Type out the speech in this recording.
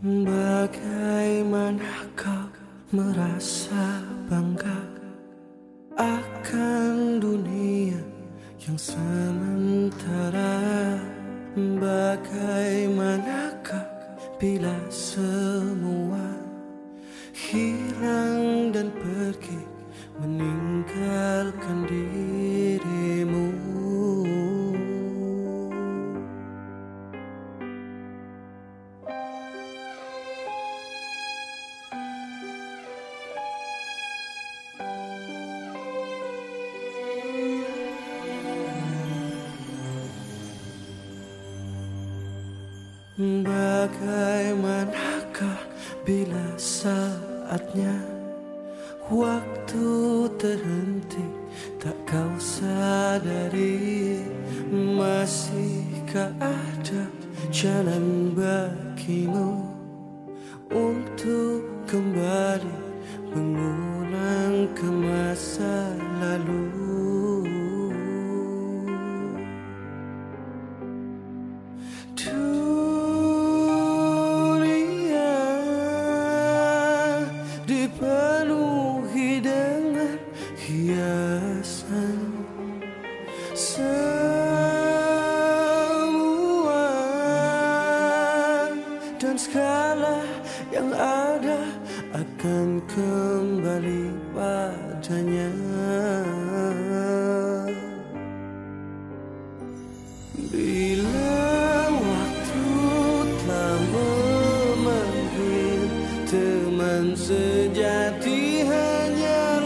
Bagaimana kau merasa bangga akan dunia yang sementara? Bagaimanakah bila semua hilang dan pergi meninggalkan dirimu? Bagaimanakah bila saatnya Waktu terhenti tak kau sadari Masihkah ada jalan bagimu hiasan Semua dan segala yang ada akan kembali padanya. Bila waktu telah memanggil Teman sejati hanya